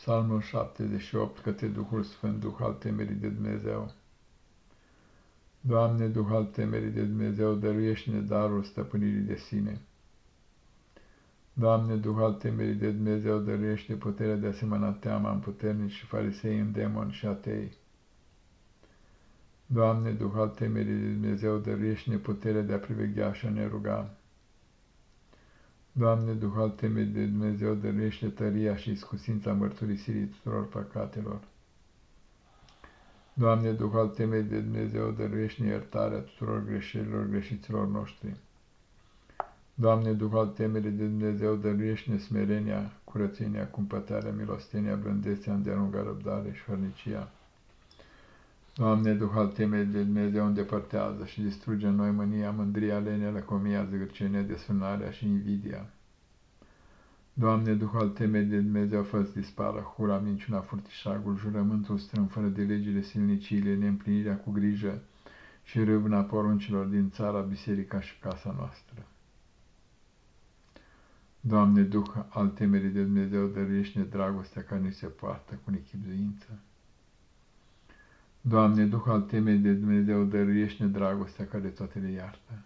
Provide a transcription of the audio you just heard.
Psalmul 78, către Duhul Sfânt, Duh al temerii de Dumnezeu. Doamne, Duh al temerii de Dumnezeu, dăruiește-ne darul stăpânirii de sine. Doamne, Duh al temerii de Dumnezeu, dăruiește puterea de asemenea teama în puternici și farisei în demoni și atei. Doamne, Duh al temerii de Dumnezeu, dăruiește-ne puterea de a priveghea și a ne ruga. Doamne, Duh al temei de Dumnezeu, dăruiește tăria și iscusința mărturisirii tuturor păcatelor. Doamne, Duh al temei de Dumnezeu, dăruiește iertarea tuturor greșelilor greșiților noștri. Doamne, Duh al temerii de Dumnezeu, dăruiește smerenia, curățenia, cumpătarea, milostenia, blândețea, îndelungă răbdare și hărnicia. Doamne, Duh al temei de Dumnezeu, îndepărtează și distruge în noi mânia, mândria, lenea, lăcomia, zgârcenia, desfânarea și invidia. Doamne, Duh al temei de Dumnezeu, fă dispară hura, minciuna, furtișagul, jurământul strâmb, fără de legile, silniciile, neîmplinirea cu grijă și râvna poruncilor din țara, biserica și casa noastră. Doamne, Duh al temerii de Dumnezeu, dăruiește-ne dragostea care ni se poartă cu nechipzuință. Doamne, Duh al temei de Dumnezeu, dăruiește-ne dragostea care toate le iartă.